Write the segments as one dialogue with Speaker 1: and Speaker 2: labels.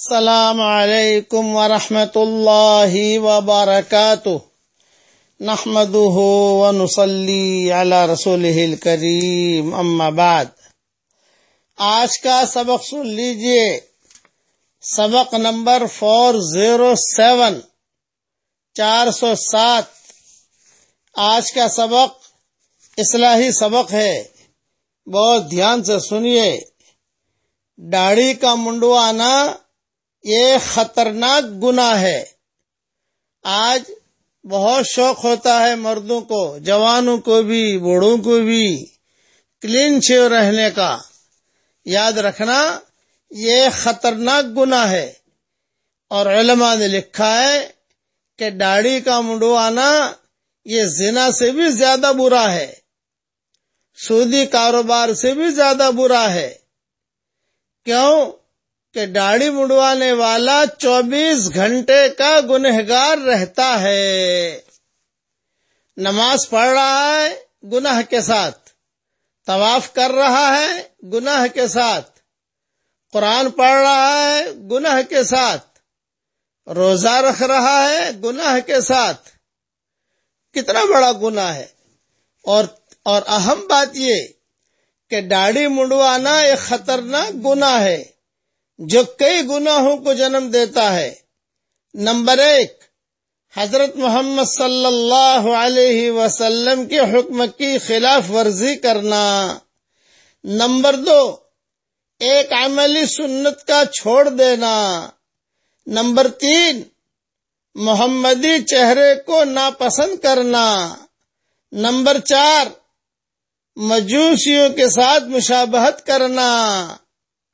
Speaker 1: السلام علیکم ورحمۃ اللہ وبرکاتہ۔ نحمده ونصلي على رسوله الكريم اما بعد۔ آج کا سبق سن لیجیے۔ سبق نمبر فور زیرو سیون، چار سو سات۔ آج کا سبق اصلاحی سبق ہے۔ بہت دھیان سے سنیے۔ داڑھی کا منڈوانا یہ خطرناک گناہ ہے۔ آج بہت شوق ہوتا ہے مردوں کو، جوانوں کو بھی، بوڑھوں کو بھی کلین شیو رہنے کا۔ یاد رکھنا، یہ خطرناک گناہ ہے۔ اور علماء نے لکھا ہے کہ داڑھی کا منڈوانا یہ زنا سے بھی زیادہ برا ہے۔ سودی کاروبار سے بھی زیادہ برا ہے۔ کیوں؟ کہ داڑھی مڑوانے والا چوبیس گھنٹے کا گنہگار رہتا ہے۔ نماز پڑھ رہا ہے گناہ کے ساتھ۔ طواف کر رہا ہے گناہ کے ساتھ۔ قرآن پڑھ رہا ہے گناہ کے ساتھ۔ روزہ رکھ رہا ہے گناہ کے ساتھ۔ کتنا بڑا گناہ ہے۔ اور اور اہم بات یہ کہ داڑھی منڈوانا ایک خطرناک گناہ ہے۔ جو کئی گناہوں کو جنم دیتا ہے۔ نمبر ایک، حضرت محمد صلی اللہ علیہ وسلم کے حکم کی خلاف ورزی کرنا۔ نمبر دو، ایک عملی سنت کا چھوڑ دینا۔ نمبر تین، محمدی چہرے کو ناپسند کرنا۔ نمبر چار، مجوسیوں کے ساتھ مشابہت کرنا۔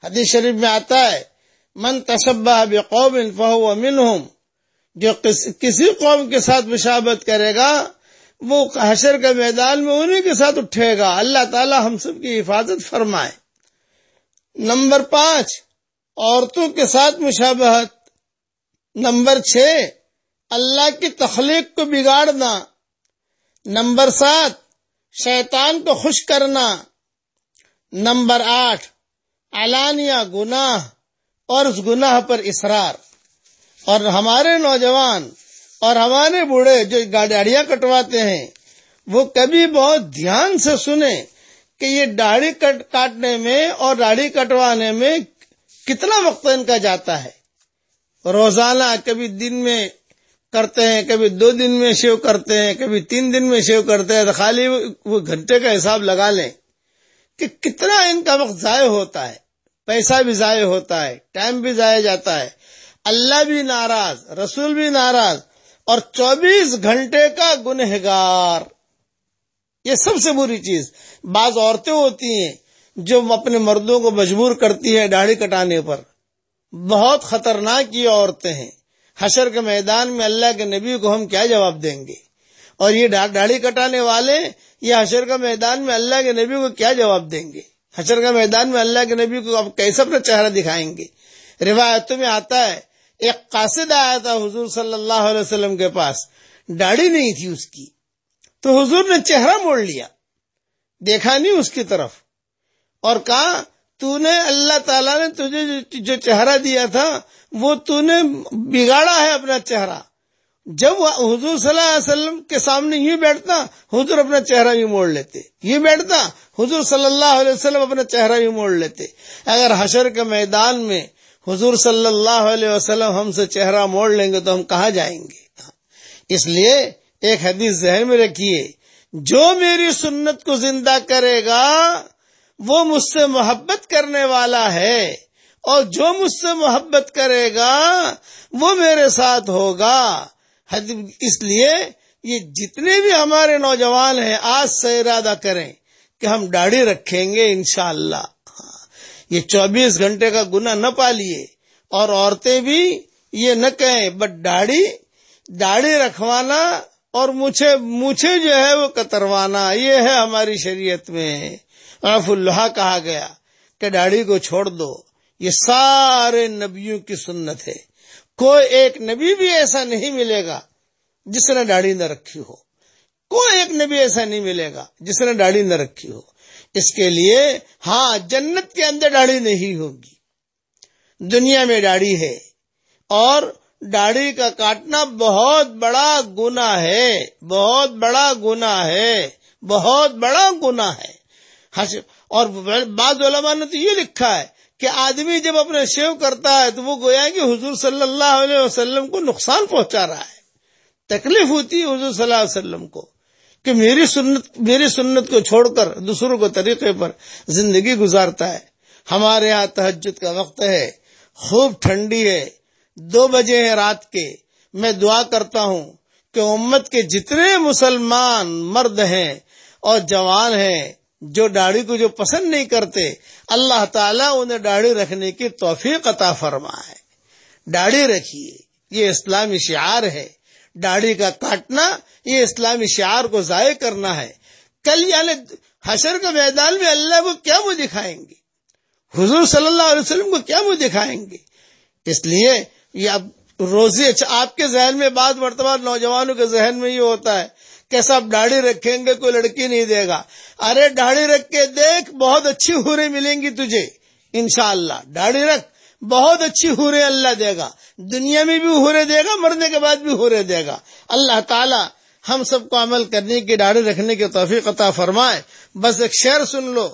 Speaker 1: حدیث شریف میں آتا ہے، من تشبہ بقوم فہو منہم جو کسی قوم کے ساتھ مشابت کرے گا، وہ حشر کے میدان میں انہیں کے ساتھ اٹھے گا۔ اللہ تعالی ہم سب کی حفاظت فرمائے۔ نمبر پانچ، عورتوں کے ساتھ مشابہت۔ نمبر چھ، اللہ کی تخلیق کو بگاڑنا۔ نمبر سات، شیطان کو خوش کرنا۔ نمبر آٹھ اعلانیہ گناہ اور اس گناہ پر اصرار۔ اور ہمارے نوجوان اور ہمارے بوڑھے جو گاڑیاں کٹواتے ہیں، وہ کبھی بہت دھیان سے سنیں کہ یہ داڑھی کاٹنے میں اور داڑھی کٹوانے میں کتنا وقت ان کا جاتا ہے۔ روزانہ کبھی دن میں کرتے ہیں، کبھی دو دن میں شیو کرتے ہیں، کبھی تین دن میں شیو کرتے ہیں تو خالی وہ گھنٹے کا حساب لگا لیں کہ کتنا ان کا وقت ضائع ہوتا ہے۔ پیسہ بھی ضائع ہوتا ہے، ٹائم بھی ضائع جاتا ہے۔ اللہ بھی ناراض، رسول بھی ناراض، اور چوبیس گھنٹے کا گنہگار۔ یہ سب سے بری چیز۔ بعض عورتیں ہوتی ہیں جو اپنے مردوں کو مجبور کرتی ہے داڑھی کٹانے پر۔ بہت خطرناک یہ عورتیں ہیں۔ حشر کے میدان میں اللہ کے نبی کو ہم کیا جواب دیں گے؟ اور یہ داڑھی کٹانے والے یہ حشر کا میدان میں اللہ کے نبی کو کیا جواب دیں گے؟ حشر کا میدان میں اللہ کے نبی کو اب کیسے اپنا چہرہ دکھائیں گے۔ روایتوں میں آتا ہے، ایک قاصد آیا تھا حضور صلی اللہ علیہ وسلم کے پاس، داڑھی نہیں تھی اس کی۔ تو حضور نے چہرہ موڑ لیا۔ دیکھا نہیں اس کی طرف۔ اور کہا، تو نے اللہ تعالیٰ نے تجھے جو چہرہ دیا تھا، وہ تو نے بگاڑا ہے اپنا چہرہ۔ جب حضور صلی اللہ علیہ وسلم کے سامنے یہ بیٹھتا، حضور اپنا چہرہ یوں موڑ لیتے۔ یہ بیٹھتا، حضور صلی اللہ علیہ وسلم اپنا چہرہ یوں موڑ لیتے۔ اگر حشر کے میدان میں حضور صلی اللہ علیہ وسلم ہم سے چہرہ موڑ لیں گے تو ہم کہاں جائیں گے؟ اس لیے ایک حدیث ذہن میں رکھیے، جو میری سنت کو زندہ کرے گا، وہ مجھ سے محبت کرنے والا ہے۔ اور جو مجھ سے محبت کرے گا، وہ میرے ساتھ ہوگا۔ اس لیے یہ جتنے بھی ہمارے نوجوان ہیں، آج سے ارادہ کریں کہ ہم داڑھی رکھیں گے انشاءاللہ۔ اللہ یہ چوبیس گھنٹے کا گنا نہ پالیے۔ اور عورتیں بھی یہ نہ کہیں، بٹ داڑھی داڑھی رکھوانا اور مجھے مجھے جو ہے وہ کتروانا، یہ ہے ہماری شریعت میں۔ رف اللہ کہا گیا کہ داڑھی کو چھوڑ دو۔ یہ سارے نبیوں کی سنت ہے۔ کوئی ایک نبی بھی ایسا نہیں ملے گا جس نے داڑھی نہ رکھی ہو۔ کوئی ایک نبی ایسا نہیں ملے گا جس نے داڑھی نہ رکھی ہو۔ اس کے لیے ہاں جنت کے اندر داڑھی نہیں ہوگی۔ دنیا میں داڑھی ہے اور داڑھی کا کاٹنا بہت بڑا گنا ہے۔ بہت بڑا گنا ہے۔ بہت بڑا گنا ہے۔ اور بعض علماء نے تو یہ لکھا ہے کہ آدمی جب اپنے شیو کرتا ہے تو وہ گویا کہ حضور صلی اللہ علیہ وسلم کو نقصان پہنچا رہا ہے۔ تکلیف ہوتی ہے حضور صلی اللہ علیہ وسلم کو کہ میری سنت میری سنت کو چھوڑ کر دوسروں کو طریقے پر زندگی گزارتا ہے۔ ہمارے یہاں تحجد کا وقت ہے، خوب ٹھنڈی ہے، دو بجے ہیں رات کے۔ میں دعا کرتا ہوں کہ امت کے جتنے مسلمان مرد ہیں اور جوان ہیں جو داڑھی کو جو پسند نہیں کرتے، اللہ تعالیٰ انہیں داڑھی رکھنے کی توفیق عطا فرمائے۔ داڑھی رکھیے، یہ اسلامی شعار ہے۔ داڑھی کا کاٹنا، یہ اسلامی شعار کو ضائع کرنا ہے۔ کل یعنی حشر کے میدان میں اللہ کو کیا وہ دکھائیں گے؟ حضور صلی اللہ علیہ وسلم کو کیا وہ دکھائیں گے؟ اس لیے یہ اب روزی اچھا آپ کے ذہن میں بعض مرتبہ نوجوانوں کے ذہن میں یہ ہوتا ہے کہ سب داڑھی رکھیں گے کوئی لڑکی نہیں دے گا۔ ارے داڑھی رکھ کے دیکھ، بہت اچھی ہورے ملیں گی تجھے۔ انشاءاللہ اللہ داڑھی رکھ، بہت اچھی ہورے اللہ دے گا۔ دنیا میں بھی ہورے دے گا، مرنے کے بعد بھی ہورے دے گا۔ اللہ تعالی ہم سب کو عمل کرنے کی، داڑھی رکھنے کی توفیق عطا فرمائے۔ بس ایک شعر سن لو۔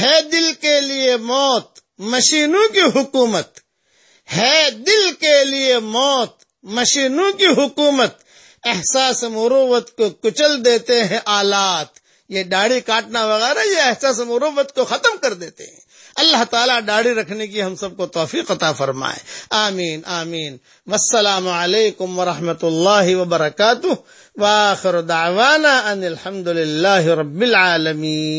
Speaker 1: ہے دل کے لیے موت مشینوں کی حکومت۔ ہے دل کے لیے موت مشینوں کی حکومت۔ احساس مروت کو کچل دیتے ہیں آلات۔ یہ داڑھی کاٹنا وغیرہ، یہ احساس مروت کو ختم کر دیتے ہیں۔ اللہ تعالیٰ داڑھی رکھنے کی ہم سب کو توفیق عطا فرمائے۔ آمین آمین۔ والسلام علیکم ورحمۃ اللہ وبرکاتہ۔ واخر دعوانا ان الحمد للہ رب العالمین۔